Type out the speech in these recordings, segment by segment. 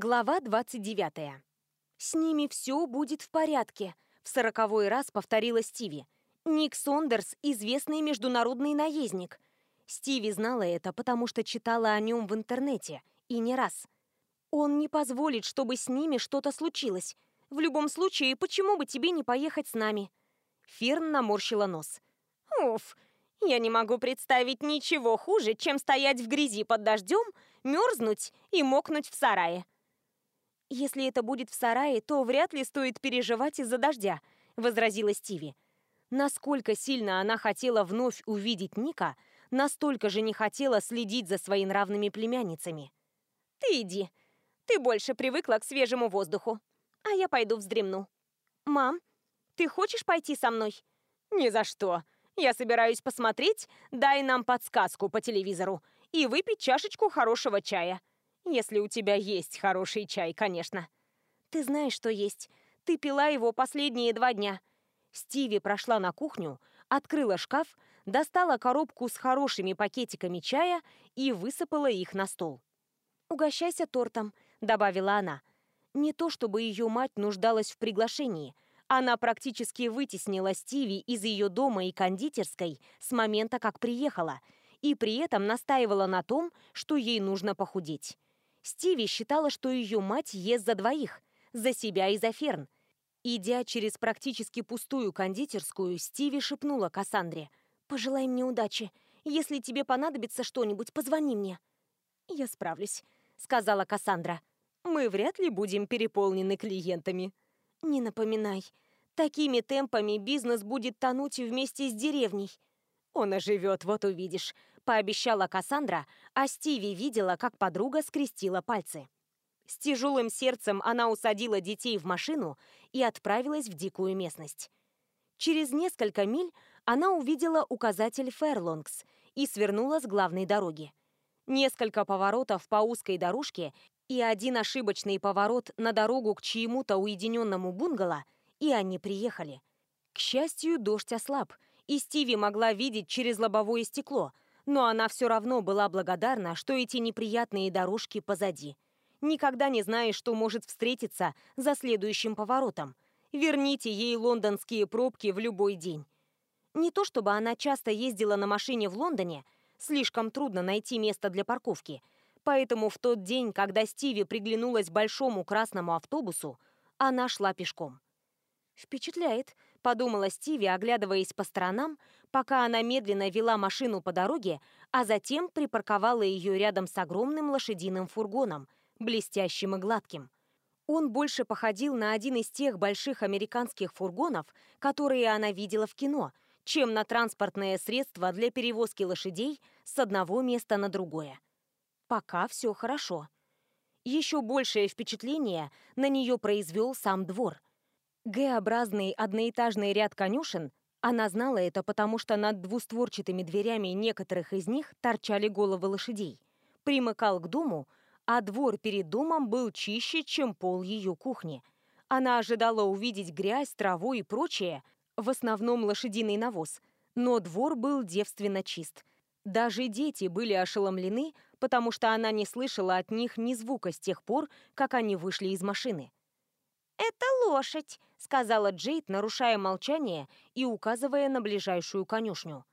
Глава 29. «С ними все будет в порядке», — в сороковой раз повторила Стиви. «Ник Сондерс — известный международный наездник». Стиви знала это, потому что читала о нем в интернете, и не раз. «Он не позволит, чтобы с ними что-то случилось. В любом случае, почему бы тебе не поехать с нами?» Фирн наморщила нос. «Уф, я не могу представить ничего хуже, чем стоять в грязи под дождем, мерзнуть и мокнуть в сарае». «Если это будет в сарае, то вряд ли стоит переживать из-за дождя», — возразила Стиви. Насколько сильно она хотела вновь увидеть Ника, настолько же не хотела следить за своими равными племянницами. «Ты иди. Ты больше привыкла к свежему воздуху. А я пойду вздремну». «Мам, ты хочешь пойти со мной?» «Ни за что. Я собираюсь посмотреть «Дай нам подсказку» по телевизору и выпить чашечку хорошего чая», если у тебя есть хороший чай, конечно. Ты знаешь, что есть. Ты пила его последние два дня. Стиви прошла на кухню, открыла шкаф, достала коробку с хорошими пакетиками чая и высыпала их на стол. «Угощайся тортом», — добавила она. Не то чтобы ее мать нуждалась в приглашении. Она практически вытеснила Стиви из ее дома и кондитерской с момента, как приехала, и при этом настаивала на том, что ей нужно похудеть. Стиви считала, что ее мать ест за двоих, за себя и за Ферн. Идя через практически пустую кондитерскую, Стиви шепнула Кассандре. «Пожелай мне удачи. Если тебе понадобится что-нибудь, позвони мне». «Я справлюсь», — сказала Кассандра. «Мы вряд ли будем переполнены клиентами». «Не напоминай. Такими темпами бизнес будет тонуть вместе с деревней». «Он оживет, вот увидишь», пообещала Кассандра, а Стиви видела, как подруга скрестила пальцы. С тяжелым сердцем она усадила детей в машину и отправилась в дикую местность. Через несколько миль она увидела указатель Ферлонгс и свернула с главной дороги. Несколько поворотов по узкой дорожке и один ошибочный поворот на дорогу к чьему-то уединенному бунгало, и они приехали. К счастью, дождь ослаб, и Стиви могла видеть через лобовое стекло – но она все равно была благодарна, что эти неприятные дорожки позади. Никогда не знаешь, что может встретиться за следующим поворотом. Верните ей лондонские пробки в любой день. Не то чтобы она часто ездила на машине в Лондоне, слишком трудно найти место для парковки. Поэтому в тот день, когда Стиви приглянулась большому красному автобусу, она шла пешком. «Впечатляет», подумала Стиви, оглядываясь по сторонам, пока она медленно вела машину по дороге, а затем припарковала ее рядом с огромным лошадиным фургоном, блестящим и гладким. Он больше походил на один из тех больших американских фургонов, которые она видела в кино, чем на транспортное средство для перевозки лошадей с одного места на другое. Пока все хорошо. Еще большее впечатление на нее произвел сам двор – Г-образный одноэтажный ряд конюшен, она знала это, потому что над двустворчатыми дверями некоторых из них торчали головы лошадей. Примыкал к дому, а двор перед домом был чище, чем пол ее кухни. Она ожидала увидеть грязь, траву и прочее, в основном лошадиный навоз, но двор был девственно чист. Даже дети были ошеломлены, потому что она не слышала от них ни звука с тех пор, как они вышли из машины. «Это лошадь», сказала Джейд, нарушая молчание и указывая на ближайшую конюшню.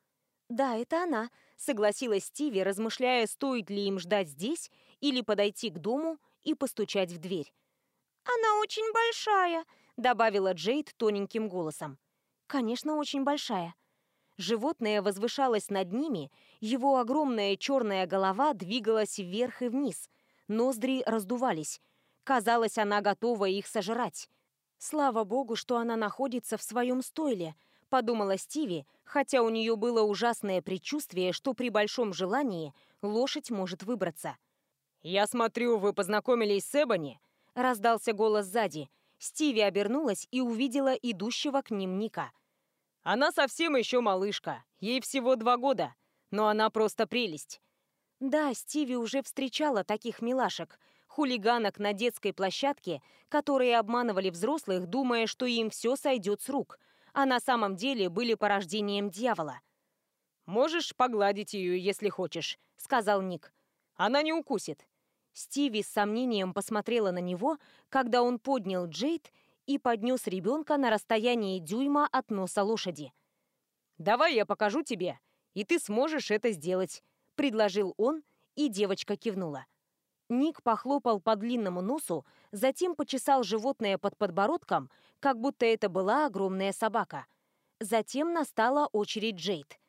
«Да, это она», — согласилась Стиви, размышляя, стоит ли им ждать здесь или подойти к дому и постучать в дверь. «Она очень большая», — добавила Джейд тоненьким голосом. «Конечно, очень большая». Животное возвышалось над ними, его огромная черная голова двигалась вверх и вниз, ноздри раздувались. Казалось, она готова их сожрать. Слава богу, что она находится в своем стойле, подумала Стиви, хотя у нее было ужасное предчувствие, что при большом желании лошадь может выбраться. «Я смотрю, вы познакомились с Эбони?» — раздался голос сзади. Стиви обернулась и увидела идущего к ним Ника. «Она совсем еще малышка, ей всего два года, но она просто прелесть». Да, Стиви уже встречала таких милашек — хулиганок на детской площадке, которые обманывали взрослых, думая, что им все сойдет с рук, а на самом деле были порождением дьявола. «Можешь погладить ее, если хочешь», — сказал Ник. «Она не укусит». Стиви с сомнением посмотрела на него, когда он поднял Джейд и поднес ребенка на расстоянии дюйма от носа лошади. «Давай я покажу тебе, и ты сможешь это сделать», — предложил он, и девочка кивнула. Ник похлопал по длинному носу, затем почесал животное под подбородком, как будто это была огромная собака. Затем настала очередь Джейд.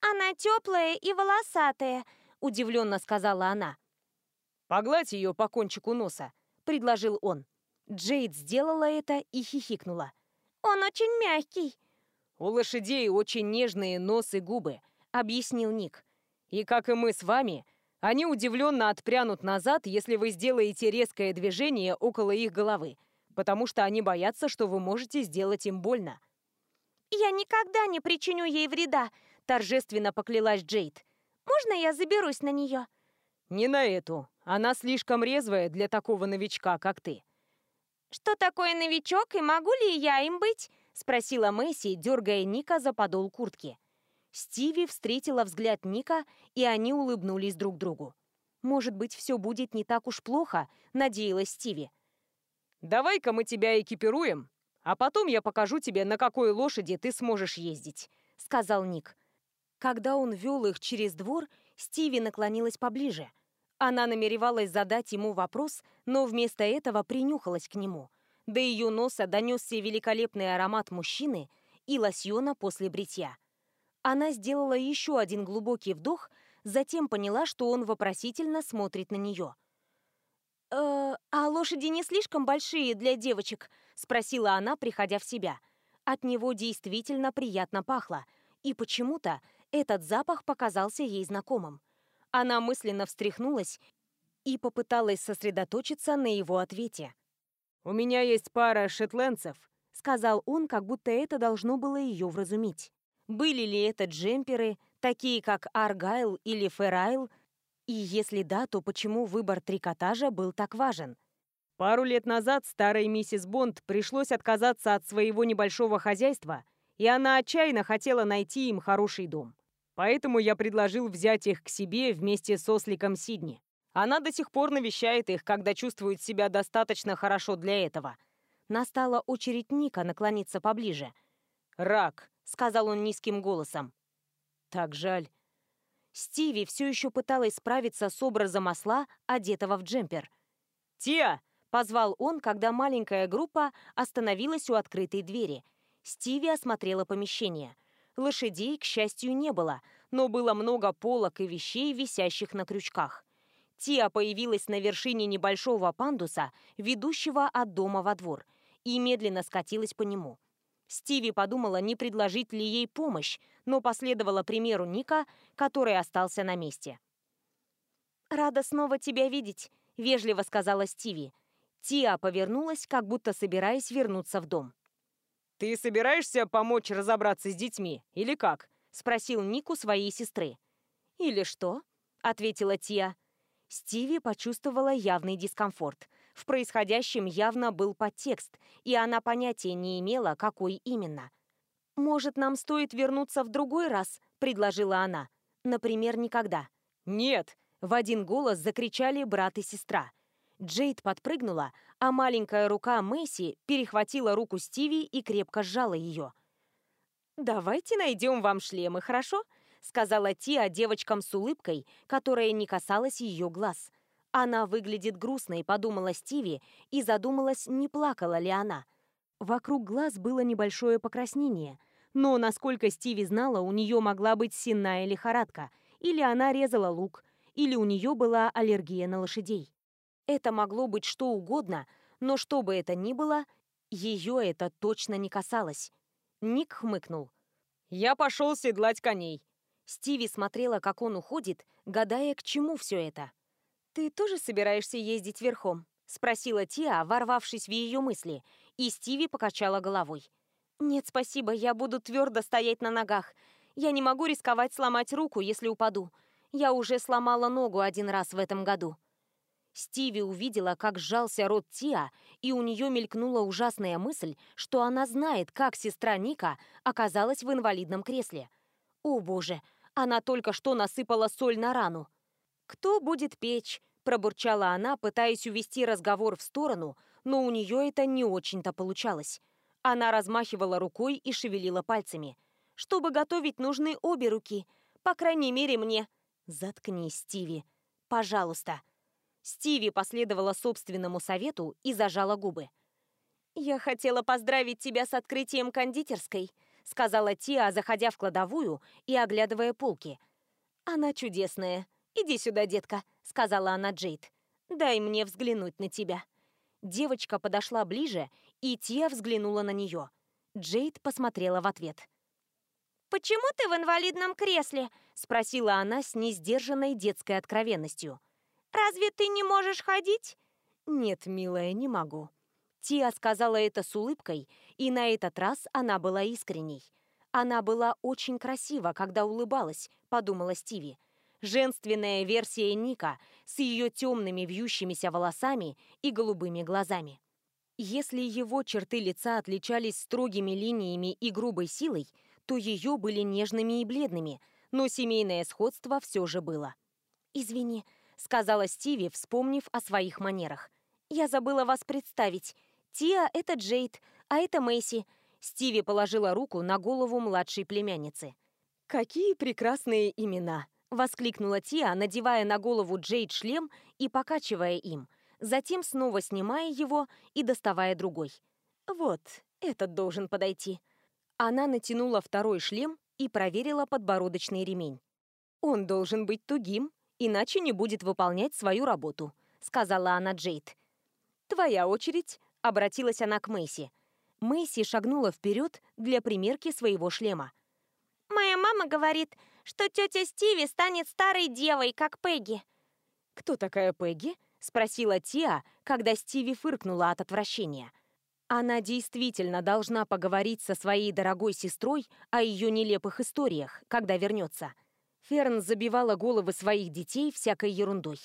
«Она теплая и волосатая», — удивленно сказала она. «Погладь ее по кончику носа», — предложил он. Джейд сделала это и хихикнула. «Он очень мягкий». «У лошадей очень нежные нос и губы», — объяснил Ник. «И как и мы с вами», — они удивленно отпрянут назад, если вы сделаете резкое движение около их головы, потому что они боятся, что вы можете сделать им больно. «Я никогда не причиню ей вреда», — торжественно поклялась Джейд. «Можно я заберусь на нее?» «Не на эту. Она слишком резвая для такого новичка, как ты». «Что такое новичок и могу ли я им быть?» — спросила Мэсси, дергая Ника за подол куртки. Стиви встретила взгляд Ника, и они улыбнулись друг другу. «Может быть, все будет не так уж плохо», — надеялась Стиви. «Давай-ка мы тебя экипируем, а потом я покажу тебе, на какой лошади ты сможешь ездить», — сказал Ник. Когда он вел их через двор, Стиви наклонилась поближе. Она намеревалась задать ему вопрос, но вместо этого принюхалась к нему. До ее носа донесся великолепный аромат мужчины и лосьона после бритья. Она сделала еще один глубокий вдох, затем поняла, что он вопросительно смотрит на нее. «Э, «А лошади не слишком большие для девочек?» – спросила она, приходя в себя. От него действительно приятно пахло, и почему-то этот запах показался ей знакомым. Она мысленно встряхнулась и попыталась сосредоточиться на его ответе. «У меня есть пара шотландцев», — сказал он, как будто это должно было ее вразумить. Были ли это джемперы, такие как Аргайл или Ферайл? И если да, то почему выбор трикотажа был так важен? Пару лет назад старой миссис Бонд пришлось отказаться от своего небольшого хозяйства, и она отчаянно хотела найти им хороший дом. Поэтому я предложил взять их к себе вместе с осликом Сидни. Она до сих пор навещает их, когда чувствует себя достаточно хорошо для этого. Настала очередь Ника наклониться поближе. «Рак, сказал он низким голосом. Так жаль. Стиви все еще пыталась справиться с образом осла, одетого в джемпер. «Тия!» — позвал он, когда маленькая группа остановилась у открытой двери. Стиви осмотрела помещение. Лошадей, к счастью, не было, но было много полок и вещей, висящих на крючках. Тия появилась на вершине небольшого пандуса, ведущего от дома во двор, и медленно скатилась по нему. Стиви подумала, не предложить ли ей помощь, но последовала примеру Ника, который остался на месте. «Рада снова тебя видеть», — вежливо сказала Стиви. Тиа повернулась, как будто собираясь вернуться в дом. «Ты собираешься помочь разобраться с детьми, или как?» — спросил Ник своей сестры. «Или что?» — ответила Тиа. Стиви почувствовала явный дискомфорт. В происходящем явно был подтекст, и она понятия не имела, какой именно. «Может, нам стоит вернуться в другой раз?» – предложила она. «Например, никогда». «Нет!» – в один голос закричали брат и сестра. Джейд подпрыгнула, а маленькая рука Мэйси перехватила руку Стиви и крепко сжала ее. «Давайте найдем вам шлемы, хорошо?» — сказала Тия девочкам с улыбкой, которая не касалась ее глаз. Она выглядит грустной, подумала Стиви и задумалась, не плакала ли она. Вокруг глаз было небольшое покраснение, но, насколько Стиви знала, у нее могла быть сенная лихорадка, или она резала лук, или у нее была аллергия на лошадей. Это могло быть что угодно, но что бы это ни было, ее это точно не касалось. Ник хмыкнул. «Я пошел седлать коней». Стиви смотрела, как он уходит, гадая, к чему все это. «Ты тоже собираешься ездить верхом?» — спросила Тиа, ворвавшись в ее мысли, и Стиви покачала головой. «Нет, спасибо, я буду твердо стоять на ногах. Я не могу рисковать сломать руку, если упаду. Я уже сломала ногу один раз в этом году». Стиви увидела, как сжался рот Тиа, и у нее мелькнула ужасная мысль, что она знает, как сестра Ника оказалась в инвалидном кресле. «О боже, она только что насыпала соль на рану!» «Кто будет печь?» Пробурчала она, пытаясь увести разговор в сторону, но у нее это не очень-то получалось. Она размахивала рукой и шевелила пальцами. «Чтобы готовить, нужны обе руки. По крайней мере, мне...» «Заткнись, Стиви. Пожалуйста». Стиви последовала собственному совету и зажала губы. «Я хотела поздравить тебя с открытием кондитерской», сказала Тиа, заходя в кладовую и оглядывая полки. «Она чудесная. Иди сюда, детка» сказала она Джейд. «Дай мне взглянуть на тебя». Девочка подошла ближе, и Тия взглянула на нее. Джейд посмотрела в ответ. «Почему ты в инвалидном кресле?» – спросила она с несдержанной детской откровенностью. «Разве ты не можешь ходить?» «Нет, милая, не могу». Тия сказала это с улыбкой, и на этот раз она была искренней. Она была очень красива, когда улыбалась, подумала Стиви женственная версия Ника с ее темными вьющимися волосами и голубыми глазами. Если его черты лица отличались строгими линиями и грубой силой, то ее были нежными и бледными, но семейное сходство все же было. «Извини», — сказала Стиви, вспомнив о своих манерах. «Я забыла вас представить. Тиа — это Джейд, а это Мэйси». Стиви положила руку на голову младшей племянницы. «Какие прекрасные имена!» Воскликнула Тия, надевая на голову Джейд шлем и покачивая им. Затем снова снимая его и доставая другой. «Вот, этот должен подойти». Она натянула второй шлем и проверила подбородочный ремень. «Он должен быть тугим, иначе не будет выполнять свою работу», — сказала она Джейд. «Твоя очередь», — обратилась она к Мэйси. Мэйси шагнула вперед для примерки своего шлема. «Моя мама говорит, что тетя Стиви станет старой девой, как Пегги». «Кто такая Пегги?» — спросила Тиа, когда Стиви фыркнула от отвращения. Она действительно должна поговорить со своей дорогой сестрой о ее нелепых историях, когда вернется. Ферн забивала головы своих детей всякой ерундой.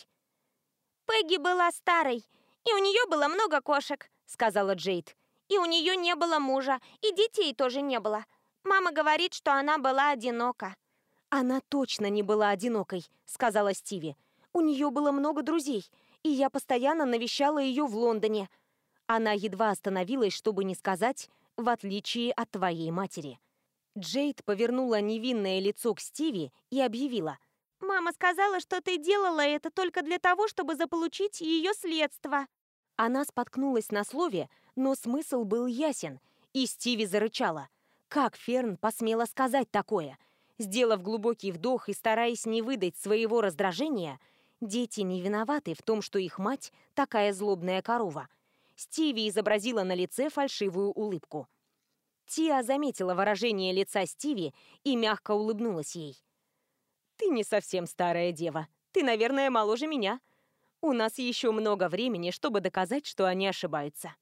«Пегги была старой, и у нее было много кошек», — сказала Джейд. «И у нее не было мужа, и детей тоже не было. Мама говорит, что она была одинока». «Она точно не была одинокой», — сказала Стиви. «У нее было много друзей, и я постоянно навещала ее в Лондоне». Она едва остановилась, чтобы не сказать, в отличие от твоей матери. Джейд повернула невинное лицо к Стиви и объявила. «Мама сказала, что ты делала это только для того, чтобы заполучить ее следство». Она споткнулась на слове, но смысл был ясен, и Стиви зарычала. «Как Ферн посмела сказать такое?» Сделав глубокий вдох и стараясь не выдать своего раздражения, дети не виноваты в том, что их мать такая злобная корова. Стиви изобразила на лице фальшивую улыбку. Тиа заметила выражение лица Стиви и мягко улыбнулась ей. «Ты не совсем старая дева. Ты, наверное, моложе меня. У нас еще много времени, чтобы доказать, что они ошибаются».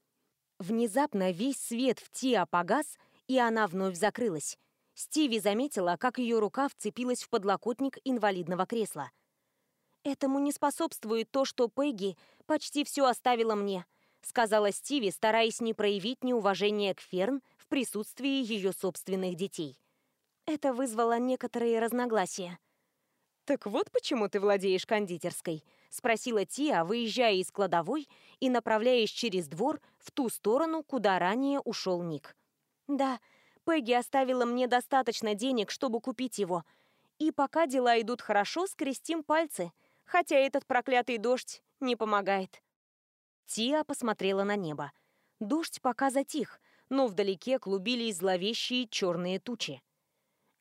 Внезапно весь свет в Тиа погас, и она вновь закрылась. Стиви заметила, как ее рука вцепилась в подлокотник инвалидного кресла. «Этому не способствует то, что Пегги почти все оставила мне», сказала Стиви, стараясь не проявить неуважение к Ферн в присутствии ее собственных детей. Это вызвало некоторые разногласия. «Так вот почему ты владеешь кондитерской?» — спросила Тия, выезжая из кладовой и направляясь через двор в ту сторону, куда ранее ушел Ник. «Да», Пегги оставила мне достаточно денег, чтобы купить его. И пока дела идут хорошо, скрестим пальцы, хотя этот проклятый дождь не помогает. Тиа посмотрела на небо. Дождь пока затих, но вдалеке клубились зловещие черные тучи.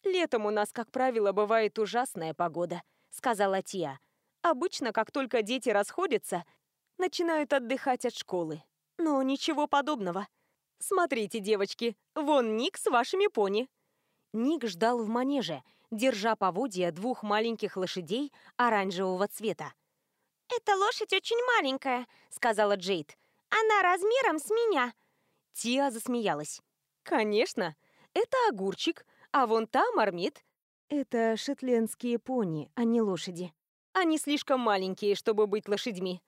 «Летом у нас, как правило, бывает ужасная погода», — сказала Тиа. «Обычно, как только дети расходятся, начинают отдыхать от школы. Но ничего подобного. Смотрите, девочки, вон Ник с вашими пони. Ник ждал в манеже, держа поводья двух маленьких лошадей оранжевого цвета. «Эта лошадь очень маленькая», — сказала Джейд. «Она размером с меня». Тиа засмеялась. «Конечно. Это огурчик, а вон там мармит». «Это шотландские пони, а не лошади. Они слишком маленькие, чтобы быть лошадьми».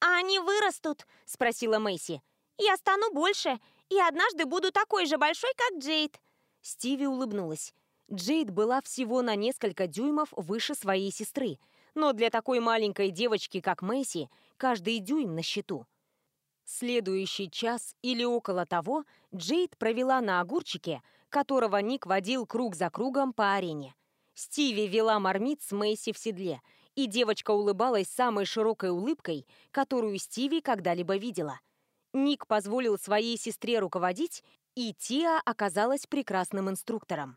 «А они вырастут?» — спросила Мэйси. Я стану больше, и однажды буду такой же большой, как Джейд!» Стиви улыбнулась. Джейд была всего на несколько дюймов выше своей сестры, но для такой маленькой девочки, как Мэйси, каждый дюйм на счету. Следующий час или около того Джейд провела на огурчике, которого Ник водил круг за кругом по арене. Стиви вела мармит с Мэйси в седле, и девочка улыбалась самой широкой улыбкой, которую Стиви когда-либо видела – Ник позволил своей сестре руководить, и Тиа оказалась прекрасным инструктором.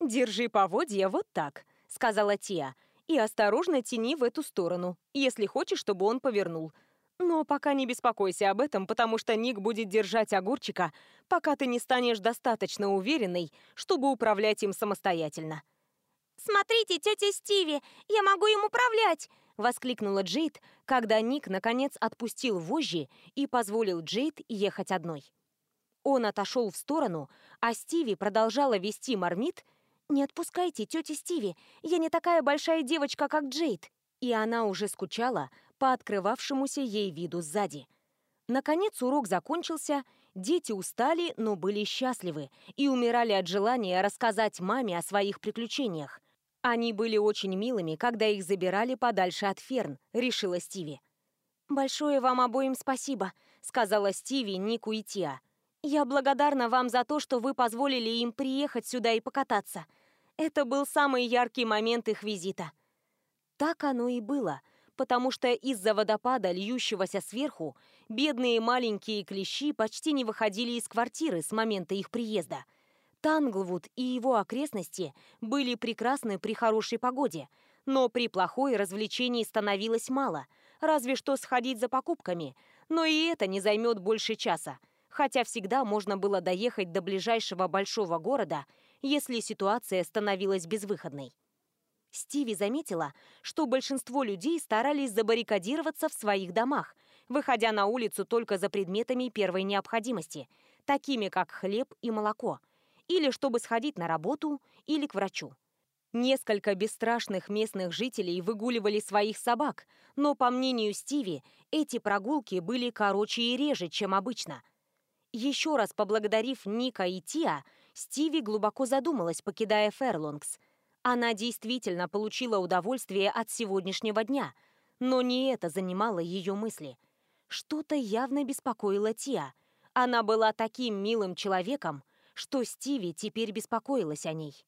«Держи поводья вот так», — сказала Тиа, «и осторожно тяни в эту сторону, если хочешь, чтобы он повернул. Но пока не беспокойся об этом, потому что Ник будет держать огурчика, пока ты не станешь достаточно уверенной, чтобы управлять им самостоятельно». «Смотрите, тетя Стиви, я могу им управлять!» — воскликнула Джейд, когда Ник, наконец, отпустил вожжи и позволил Джейд ехать одной. Он отошел в сторону, а Стиви продолжала вести мармит «Не отпускайте, тетя Стиви, я не такая большая девочка, как Джейд». И она уже скучала по открывавшемуся ей виду сзади. Наконец урок закончился, дети устали, но были счастливы и умирали от желания рассказать маме о своих приключениях, они были очень милыми, когда их забирали подальше от Ферн, решила Стиви. «Большое вам обоим спасибо», — сказала Стиви, Нику и Тиа. «Я благодарна вам за то, что вы позволили им приехать сюда и покататься. Это был самый яркий момент их визита». Так оно и было, потому что из-за водопада, льющегося сверху, бедные маленькие клещи почти не выходили из квартиры с момента их приезда — Танглвуд и его окрестности были прекрасны при хорошей погоде, но при плохой развлечений становилось мало, разве что сходить за покупками, но и это не займет больше часа, хотя всегда можно было доехать до ближайшего большого города, если ситуация становилась безвыходной. Стиви заметила, что большинство людей старались забаррикадироваться в своих домах, выходя на улицу только за предметами первой необходимости, такими как хлеб и молоко – или чтобы сходить на работу, или к врачу. Несколько бесстрашных местных жителей выгуливали своих собак, но, по мнению Стиви, эти прогулки были короче и реже, чем обычно. Еще раз поблагодарив Ника и Тиа, Стиви глубоко задумалась, покидая Ферлонгс. Она действительно получила удовольствие от сегодняшнего дня, но не это занимало ее мысли. Что-то явно беспокоило Тиа. Она была таким милым человеком, что Стиви теперь беспокоилась о ней.